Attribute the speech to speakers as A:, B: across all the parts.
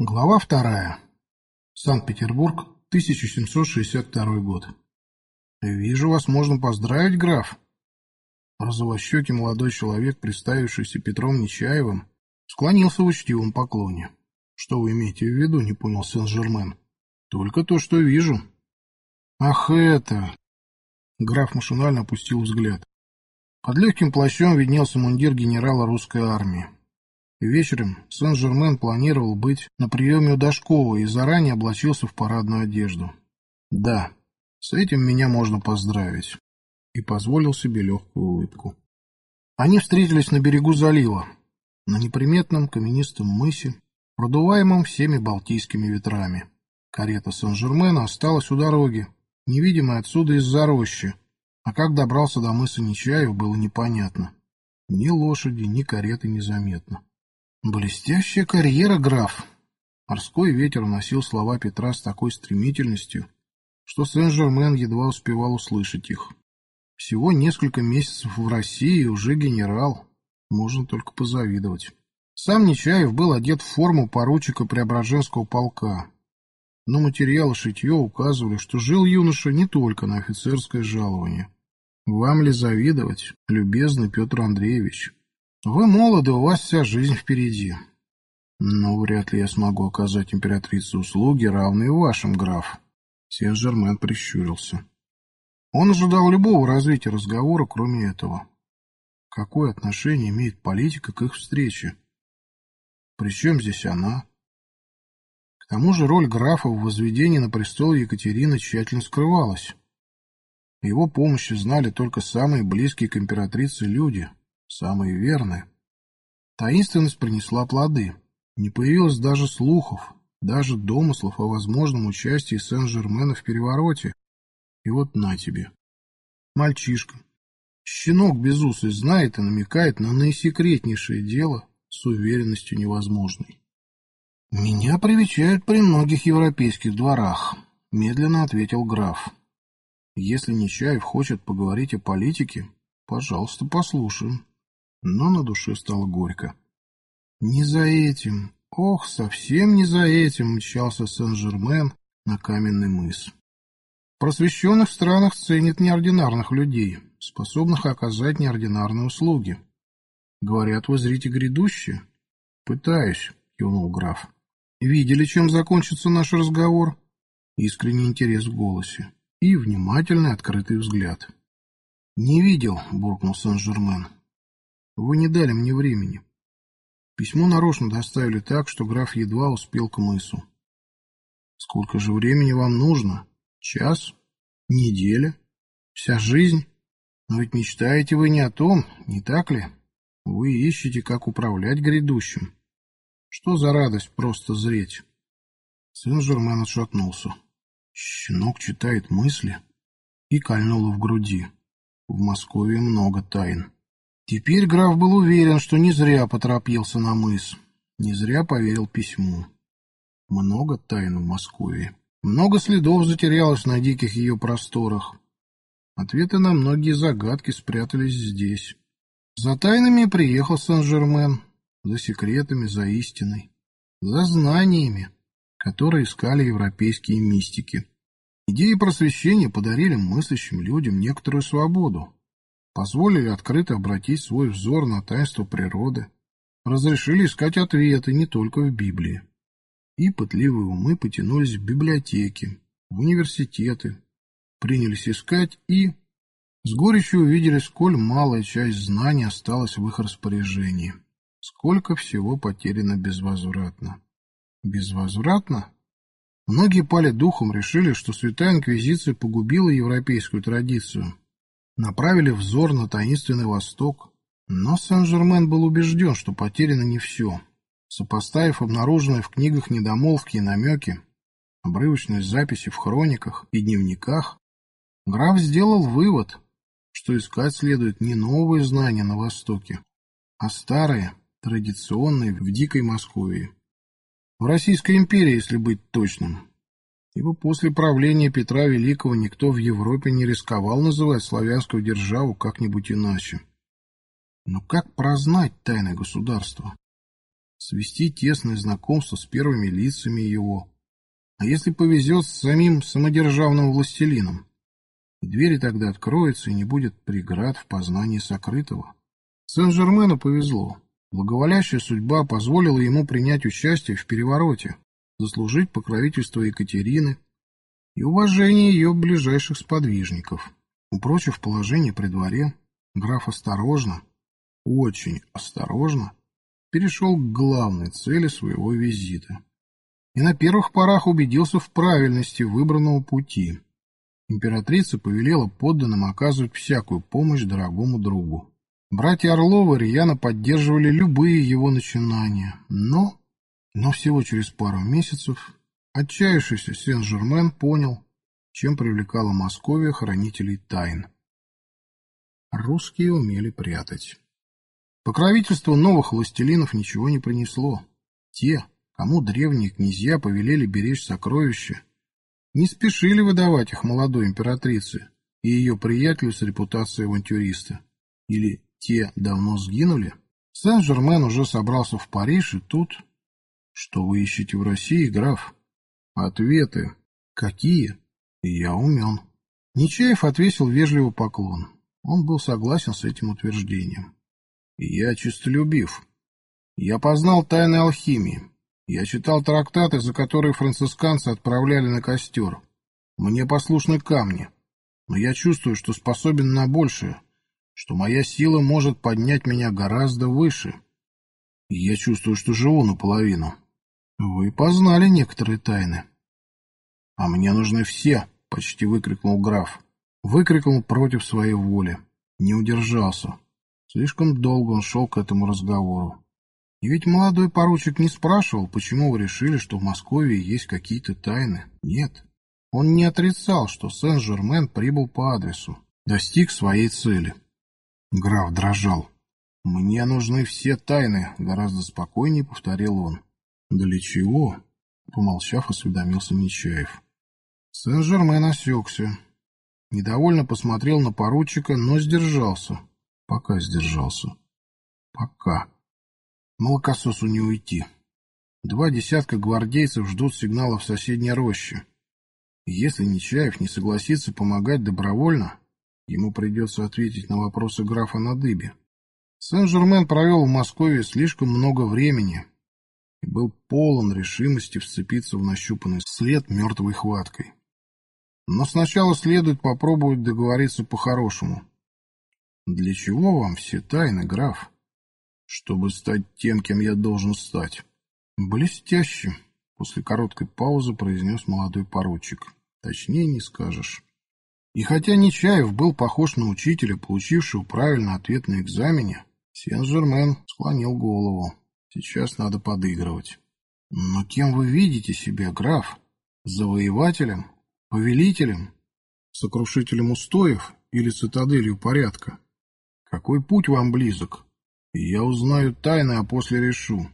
A: Глава вторая. Санкт-Петербург, 1762 год. «Вижу, вас можно поздравить, граф». Розовощекий молодой человек, представившийся Петром Нечаевым, склонился в учтивом поклоне. «Что вы имеете в виду?» — не понял Сен-Жермен. «Только то, что вижу». «Ах, это...» Граф машинально опустил взгляд. Под легким плащом виднелся мундир генерала русской армии. Вечером Сен-Жермен планировал быть на приеме у Дашкова и заранее облачился в парадную одежду. Да, с этим меня можно поздравить. И позволил себе легкую улыбку. Они встретились на берегу залива, на неприметном каменистом мысе, продуваемом всеми балтийскими ветрами. Карета Сен-Жермена осталась у дороги, невидимая отсюда из-за рощи, а как добрался до мыса Нечаев, было непонятно. Ни лошади, ни кареты незаметно. Блестящая карьера, граф. Морской ветер уносил слова Петра с такой стремительностью, что Сен-Жермен едва успевал услышать их. Всего несколько месяцев в России уже генерал. Можно только позавидовать. Сам Нечаев был одет в форму поручика Преображенского полка. Но материалы шитье указывали, что жил юноша не только на офицерское жалование. Вам ли завидовать, любезный Петр Андреевич? Вы молоды, у вас вся жизнь впереди. Но вряд ли я смогу оказать императрице услуги, равные вашим, граф. Сен-Жермен прищурился. Он ожидал любого развития разговора, кроме этого. Какое отношение имеет политика к их встрече? Причем здесь она? К тому же роль графа в возведении на престол Екатерины тщательно скрывалась. Его помощи знали только самые близкие к императрице люди — самые верные. Таинственность принесла плоды. Не появилось даже слухов, даже домыслов о возможном участии Сен-Жермена в перевороте. И вот на тебе. Мальчишка. Щенок безусый знает и намекает на наисекретнейшее дело с уверенностью невозможной. «Меня привечают при многих европейских дворах», — медленно ответил граф. «Если Нечаев хочет поговорить о политике, пожалуйста, послушаем» но на душе стало горько. Не за этим, ох, совсем не за этим мчался Сен-Жермен на каменный мыс. В просвещенных странах ценят неординарных людей, способных оказать неординарные услуги. Говорят, вы зрите грядущее? Пытаюсь, кивнул граф. Видели, чем закончится наш разговор? Искренний интерес в голосе и внимательный открытый взгляд. Не видел, буркнул Сен-Жермен. Вы не дали мне времени. Письмо нарочно доставили так, что граф едва успел к мысу. Сколько же времени вам нужно? Час? Неделя? Вся жизнь? Но ведь мечтаете вы не о том, не так ли? Вы ищете, как управлять грядущим. Что за радость просто зреть? Сен-Жермен отшатнулся. Щенок читает мысли и кольнуло в груди. В Москве много тайн. Теперь граф был уверен, что не зря поторопился на мыс, не зря поверил письму. Много тайн в Москве. Много следов затерялось на диких ее просторах. Ответы на многие загадки спрятались здесь. За тайнами приехал Сен-Жермен, за секретами, за истиной, за знаниями, которые искали европейские мистики. Идеи просвещения подарили мыслящим людям некоторую свободу позволили открыто обратить свой взор на таинство природы, разрешили искать ответы не только в Библии. И пытливые умы потянулись в библиотеки, в университеты, принялись искать и с горечью увидели, сколь малая часть знаний осталась в их распоряжении, сколько всего потеряно безвозвратно. Безвозвратно? Многие пали духом, решили, что Святая Инквизиция погубила европейскую традицию, направили взор на таинственный восток. Но Сен-Жермен был убежден, что потеряно не все. Сопоставив обнаруженные в книгах недомолвки и намеки, обрывочные записи в хрониках и дневниках, граф сделал вывод, что искать следует не новые знания на Востоке, а старые, традиционные в дикой Москве. В Российской империи, если быть точным, ибо после правления Петра Великого никто в Европе не рисковал называть славянскую державу как-нибудь иначе. Но как прознать тайны государства? свести тесное знакомство с первыми лицами его, а если повезет с самим самодержавным властелином. Двери тогда откроются, и не будет преград в познании сокрытого. Сен-Жермену повезло. Благоволящая судьба позволила ему принять участие в перевороте, заслужить покровительство Екатерины и уважение ее ближайших сподвижников. Упрочив положение при дворе, граф осторожно, очень осторожно, перешел к главной цели своего визита и на первых порах убедился в правильности выбранного пути. Императрица повелела подданным оказывать всякую помощь дорогому другу. Братья Орловы рьяно поддерживали любые его начинания, но... Но всего через пару месяцев отчаявшийся Сен-Жермен понял, чем привлекала Московия хранителей тайн. Русские умели прятать. Покровительство новых властелинов ничего не принесло. Те, кому древние князья повелели беречь сокровища, не спешили выдавать их молодой императрице и ее приятелю с репутацией авантюриста. Или те давно сгинули? Сен-Жермен уже собрался в Париж, и тут... Что вы ищете в России, граф? Ответы. Какие? Я умен. Нечаев отвесил вежливый поклон. Он был согласен с этим утверждением. Я честолюбив. Я познал тайны алхимии. Я читал трактаты, за которые францисканцы отправляли на костер. Мне послушны камни. Но я чувствую, что способен на большее, что моя сила может поднять меня гораздо выше. Я чувствую, что живу наполовину. Вы познали некоторые тайны. А мне нужны все, почти выкрикнул граф. Выкрикнул против своей воли. Не удержался. Слишком долго он шел к этому разговору. И ведь молодой поручик не спрашивал, почему вы решили, что в Москве есть какие-то тайны. Нет. Он не отрицал, что Сен-Жермен прибыл по адресу, достиг своей цели. Граф дрожал. «Мне нужны все тайны», — гораздо спокойнее повторил он. «Для чего?» — помолчав, осведомился Нечаев. Сен-Жермен осекся. Недовольно посмотрел на поручика, но сдержался. Пока сдержался. Пока. Молокососу не уйти. Два десятка гвардейцев ждут сигнала в соседней роще. Если Нечаев не согласится помогать добровольно, ему придется ответить на вопросы графа на дыбе. Сен-Жермен провел в Москве слишком много времени и был полон решимости вцепиться в нащупанный след мертвой хваткой. Но сначала следует попробовать договориться по-хорошему. Для чего вам все тайны, граф? Чтобы стать тем, кем я должен стать. Блестяще, после короткой паузы произнес молодой поручик. Точнее не скажешь. И хотя Нечаев был похож на учителя, получившего правильный ответ на экзамене, Сен-Жермен склонил голову. Сейчас надо подыгрывать. Но кем вы видите себя, граф? Завоевателем? Повелителем? Сокрушителем устоев или цитаделью порядка? Какой путь вам близок? Я узнаю тайны, а после решу.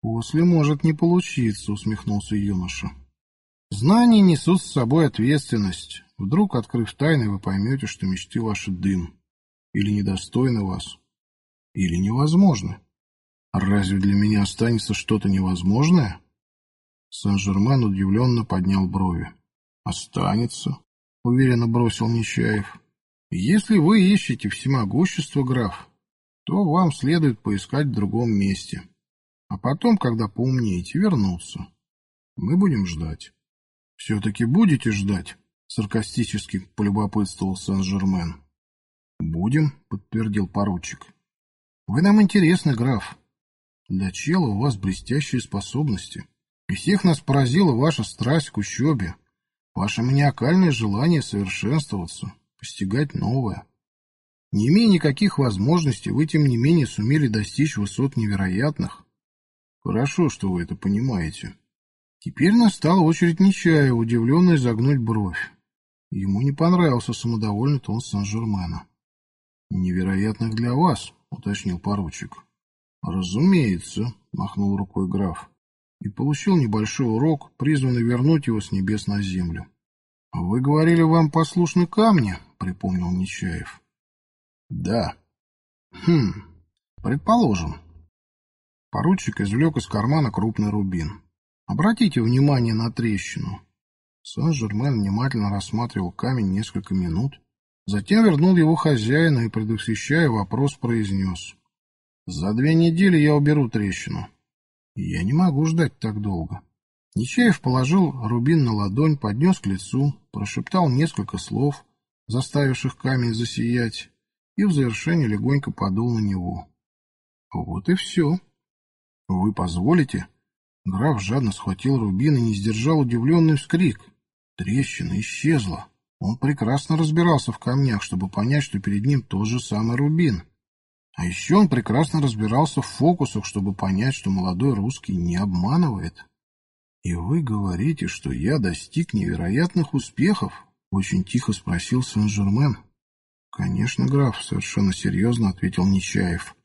A: После может не получиться, усмехнулся юноша. Знания несут с собой ответственность. Вдруг, открыв тайны, вы поймете, что мечты ваши дым. Или недостойны вас. Или невозможны. Разве для меня останется что-то невозможное? Сен-Жермен удивленно поднял брови. Останется, уверенно бросил Нечаев. Если вы ищете всемогущество, граф, то вам следует поискать в другом месте. А потом, когда поумнеете, вернуться. Мы будем ждать. Все-таки будете ждать? Саркастически полюбопытствовал Сен-Жермен. Будем, подтвердил поручик. Вы нам интересны, граф. Для чела у вас блестящие способности. И всех нас поразила ваша страсть к учебе, ваше маниакальное желание совершенствоваться постигать новое. Не имея никаких возможностей, вы, тем не менее, сумели достичь высот невероятных. Хорошо, что вы это понимаете. Теперь настала очередь Нечая, удивленно изогнуть бровь. Ему не понравился самодовольный тон Сан-Жермена. «Невероятных для вас», — уточнил поручик. «Разумеется», — махнул рукой граф, и получил небольшой урок, призванный вернуть его с небес на землю. «Вы говорили, вам послушны камни?» — припомнил Нечаев. «Да». «Хм, предположим. Поручик извлек из кармана крупный рубин. Обратите внимание на трещину. Сен-Жермен внимательно рассматривал камень несколько минут, затем вернул его хозяину и, предвосхищая вопрос, произнес. «За две недели я уберу трещину. Я не могу ждать так долго». Нечаев положил рубин на ладонь, поднес к лицу, прошептал несколько слов, заставивших камень засиять, и в завершение легонько подул на него. «Вот и все. Вы позволите?» Граф жадно схватил рубин и не сдержал удивленный вскрик. Трещина исчезла. Он прекрасно разбирался в камнях, чтобы понять, что перед ним тот же самый рубин. А еще он прекрасно разбирался в фокусах, чтобы понять, что молодой русский не обманывает. «И вы говорите, что я достиг невероятных успехов?» — очень тихо спросил Сен-Жермен. «Конечно, граф», — совершенно серьезно ответил Нечаев.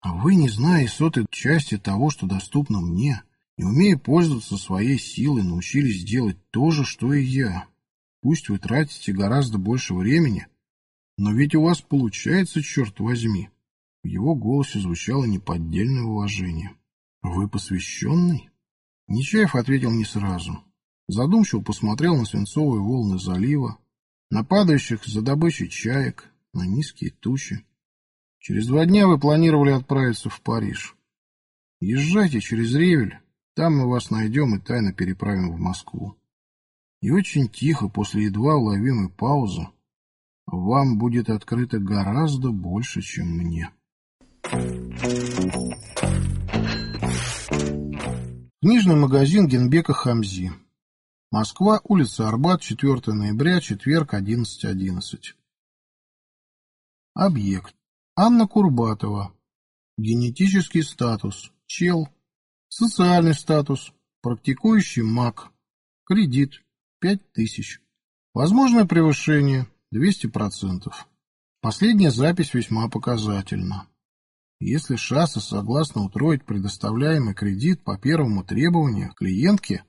A: «А вы, не зная сотой части того, что доступно мне, не умея пользоваться своей силой, научились делать то же, что и я. Пусть вы тратите гораздо больше времени, но ведь у вас получается, черт возьми. В его голосе звучало неподдельное уважение. Вы посвященный? Нечаев ответил не сразу. Задумчиво посмотрел на свинцовые волны залива, на падающих за добычей чаек, на низкие тучи. Через два дня вы планировали отправиться в Париж. Езжайте через Ревель, там мы вас найдем и тайно переправим в Москву. И очень тихо, после едва уловимой паузы, вам будет открыто гораздо больше, чем мне. Книжный магазин Генбека Хамзи. Москва, улица Арбат, 4 ноября, четверг, 11.11. .11. Объект. Анна Курбатова. Генетический статус. Чел. Социальный статус. Практикующий маг. Кредит. 5000. Возможное превышение. 200%. Последняя запись весьма показательна. Если ШАСа согласна утроить предоставляемый кредит по первому требованию клиентке,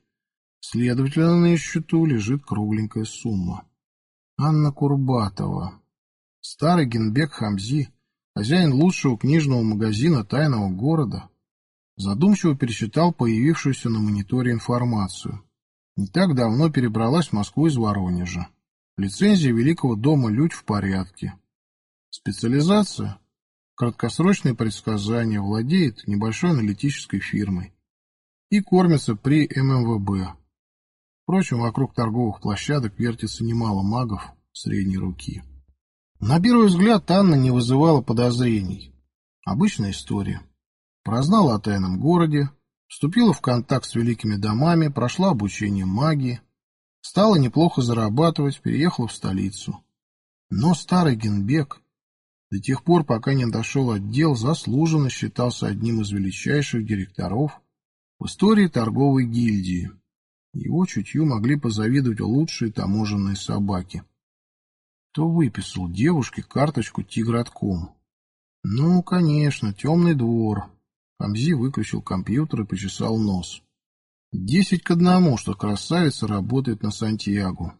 A: следовательно, на ее счету лежит кругленькая сумма. Анна Курбатова. Старый Генбек Хамзи, хозяин лучшего книжного магазина тайного города, Задумчиво пересчитал появившуюся на мониторе информацию. Не так давно перебралась в Москву из Воронежа. Лицензия Великого дома «Людь» в порядке. Специализация? Краткосрочные предсказания, владеет небольшой аналитической фирмой. И кормится при ММВБ. Впрочем, вокруг торговых площадок вертится немало магов средней руки. На первый взгляд Анна не вызывала подозрений. Обычная история. Прознала о тайном городе, вступила в контакт с великими домами, прошла обучение магии, стала неплохо зарабатывать, переехала в столицу. Но старый Генбек до тех пор, пока не дошел отдел, заслуженно считался одним из величайших директоров в истории торговой гильдии. Его чутью могли позавидовать лучшие таможенные собаки. Кто выписал девушке карточку тигротком? Ну, конечно, темный двор. Хамзи выключил компьютер и почесал нос. Десять к одному, что красавица работает на Сантьяго.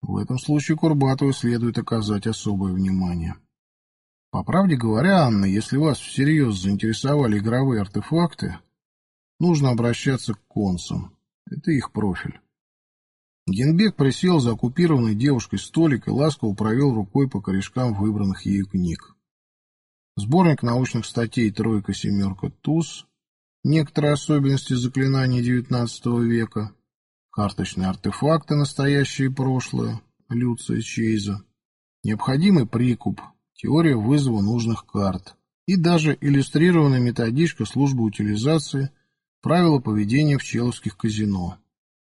A: В этом случае Курбатову следует оказать особое внимание. По правде говоря, Анна, если вас всерьез заинтересовали игровые артефакты, нужно обращаться к консам. Это их профиль. Генбек присел за оккупированной девушкой столик и ласково провел рукой по корешкам выбранных ею книг. Сборник научных статей «Тройка, семерка, туз», некоторые особенности заклинаний XIX века, карточные артефакты «Настоящее и прошлое» Люция Чейза, необходимый прикуп, теория вызова нужных карт и даже иллюстрированная методичка службы утилизации правила поведения в человских казино.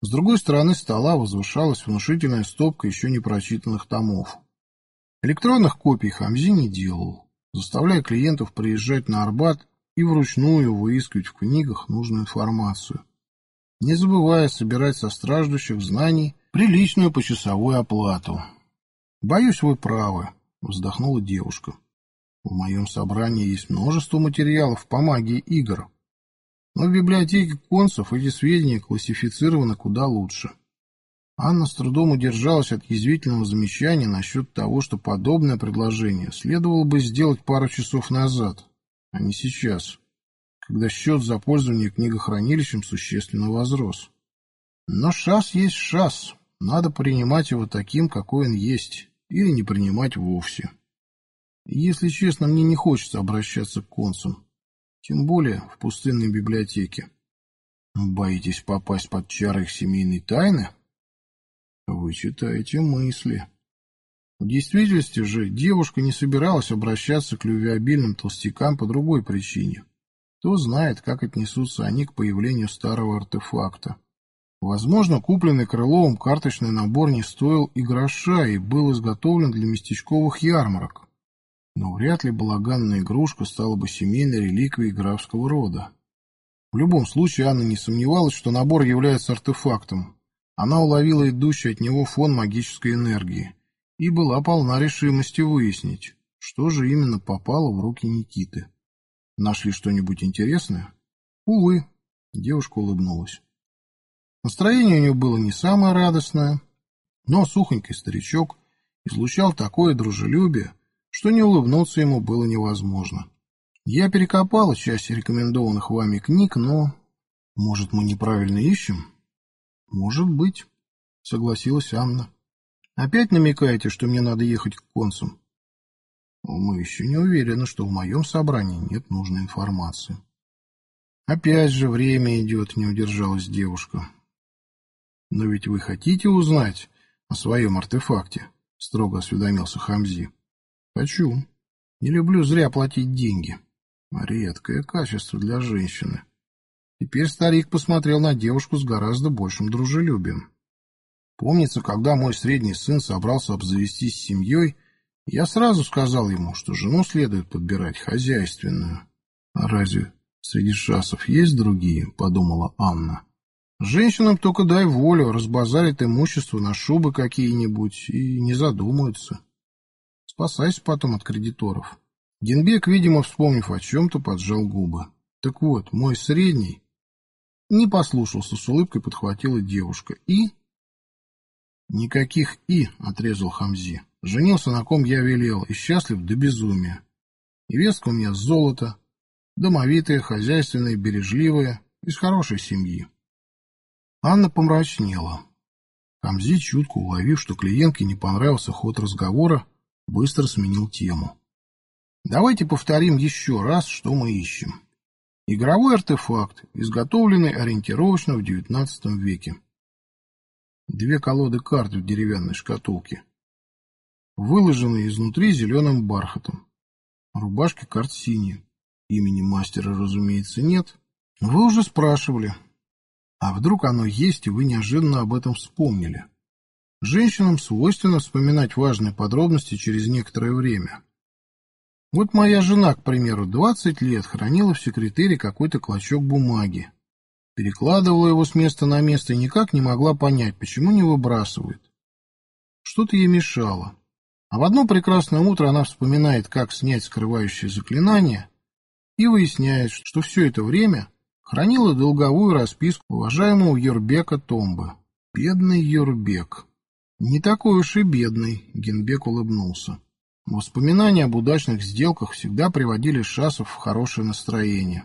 A: С другой стороны стола возвышалась внушительная стопка еще не прочитанных томов. Электронных копий Хамзи не делал заставляя клиентов приезжать на Арбат и вручную выискивать в книгах нужную информацию, не забывая собирать со страждущих знаний приличную почасовую оплату. «Боюсь, вы правы», — вздохнула девушка. «В моем собрании есть множество материалов по магии игр, но в библиотеке концев эти сведения классифицированы куда лучше». Анна с трудом удержалась от язвительного замечания насчет того, что подобное предложение следовало бы сделать пару часов назад, а не сейчас. когда счет за пользование книгохранилищем существенно возрос. Но шас есть шас, надо принимать его таким, какой он есть, или не принимать вовсе. Если честно, мне не хочется обращаться к концам, тем более в пустынной библиотеке. Боитесь попасть под чары их семейной тайны? Вы читаете мысли. В действительности же девушка не собиралась обращаться к любвеобильным толстякам по другой причине. Кто знает, как отнесутся они к появлению старого артефакта. Возможно, купленный Крыловым карточный набор не стоил и гроша и был изготовлен для местечковых ярмарок. Но вряд ли балаганная игрушка стала бы семейной реликвией графского рода. В любом случае, Анна не сомневалась, что набор является артефактом. Она уловила идущий от него фон магической энергии и была полна решимости выяснить, что же именно попало в руки Никиты. Нашли что-нибудь интересное? Увы, девушка улыбнулась. Настроение у нее было не самое радостное, но сухонький старичок излучал такое дружелюбие, что не улыбнуться ему было невозможно. Я перекопала часть рекомендованных вами книг, но... Может, мы неправильно ищем? Может быть, согласилась Анна. Опять намекаете, что мне надо ехать к концам? Мы еще не уверены, что в моем собрании нет нужной информации. Опять же время идет, не удержалась девушка. Но ведь вы хотите узнать о своем артефакте? Строго осведомился Хамзи. Хочу. Не люблю зря платить деньги. Редкое качество для женщины. Теперь старик посмотрел на девушку с гораздо большим дружелюбием. Помнится, когда мой средний сын собрался обзавестись семьей, я сразу сказал ему, что жену следует подбирать хозяйственную. А разве среди шасов есть другие? — подумала Анна. Женщинам только дай волю, разбазарит имущество на шубы какие-нибудь и не задумаются. Спасайся потом от кредиторов. Генбек, видимо, вспомнив о чем-то, поджал губы. Так вот, мой средний не послушался, с улыбкой подхватила девушка. И «Никаких «и», — отрезал Хамзи. «Женился на ком я велел, и счастлив до безумия. Невестка у меня золото, домовитая, хозяйственная, бережливая, из хорошей семьи». Анна помрачнела. Хамзи, чутко уловив, что клиентке не понравился ход разговора, быстро сменил тему. Давайте повторим еще раз, что мы ищем. Игровой артефакт, изготовленный ориентировочно в XIX веке. Две колоды карт в деревянной шкатулке. Выложенные изнутри зеленым бархатом. Рубашки карт синие. Имени мастера, разумеется, нет. Вы уже спрашивали. А вдруг оно есть, и вы неожиданно об этом вспомнили? Женщинам свойственно вспоминать важные подробности через некоторое время. Вот моя жена, к примеру, 20 лет хранила в секретаре какой-то клочок бумаги, Перекладывала его с места на место и никак не могла понять, почему не выбрасывает. Что-то ей мешало. А в одно прекрасное утро она вспоминает, как снять скрывающее заклинание, и выясняет, что все это время хранила долговую расписку уважаемого Юрбека Томбы. Бедный Юрбек. Не такой уж и бедный, Генбек улыбнулся. Воспоминания об удачных сделках всегда приводили Шасов в хорошее настроение.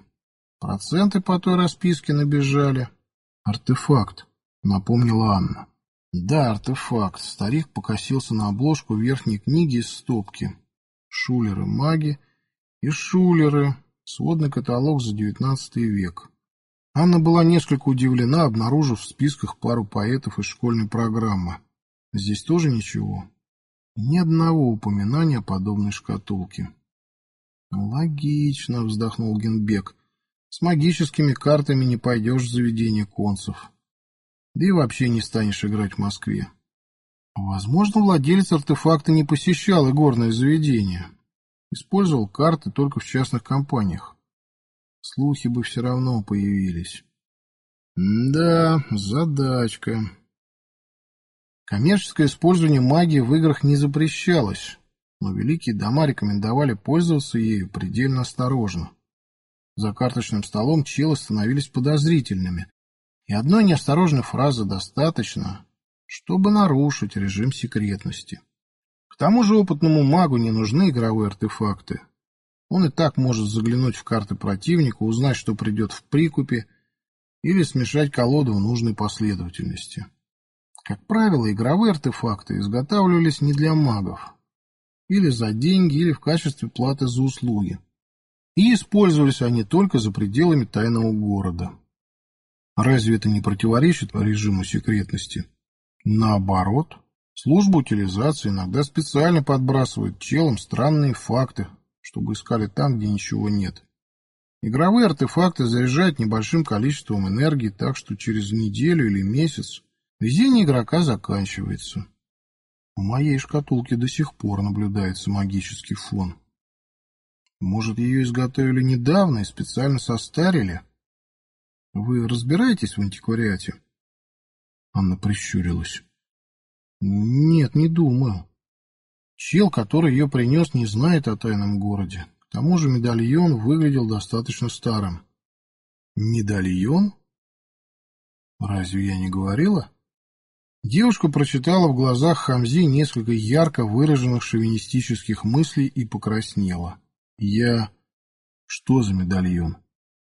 A: Проценты по той расписке набежали. Артефакт, напомнила Анна. Да, артефакт. Старик покосился на обложку верхней книги из стопки. Шулеры-маги и шулеры. Сводный каталог за девятнадцатый век. Анна была несколько удивлена, обнаружив в списках пару поэтов из школьной программы. Здесь тоже ничего. Ни одного упоминания о подобной шкатулке. «Логично», — вздохнул Генбек. С магическими картами не пойдешь в заведение концев. Да и вообще не станешь играть в Москве. Возможно, владелец артефакта не посещал игорное заведение. Использовал карты только в частных компаниях. Слухи бы все равно появились. да, задачка. Коммерческое использование магии в играх не запрещалось, но великие дома рекомендовали пользоваться ею предельно осторожно. За карточным столом челы становились подозрительными, и одной неосторожной фразы достаточно, чтобы нарушить режим секретности. Тому же опытному магу не нужны игровые артефакты. Он и так может заглянуть в карты противника, узнать, что придет в прикупе, или смешать колоду в нужной последовательности. Как правило, игровые артефакты изготавливались не для магов, или за деньги, или в качестве платы за услуги. И использовались они только за пределами тайного города. Разве это не противоречит режиму секретности? Наоборот, служба утилизации иногда специально подбрасывает челам странные факты, чтобы искали там, где ничего нет. Игровые артефакты заряжают небольшим количеством энергии, так что через неделю или месяц везение игрока заканчивается. В моей шкатулке до сих пор наблюдается магический фон. Может, ее изготовили недавно и специально состарили? Вы разбираетесь в антиквариате? Анна прищурилась. Нет, не думаю. Чел, который ее принес, не знает о тайном городе. К тому же медальон выглядел достаточно старым. Медальон? Разве я не говорила? Девушка прочитала в глазах Хамзи несколько ярко выраженных шовинистических мыслей и покраснела. Я... Что за медальон?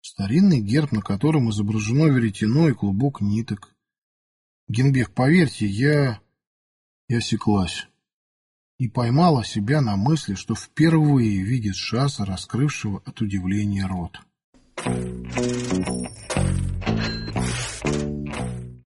A: Старинный герб, на котором изображено веретено и клубок ниток. Генбек, поверьте, я... Я осеклась и поймала себя на мысли, что впервые видит Шаса, раскрывшего от удивления рот.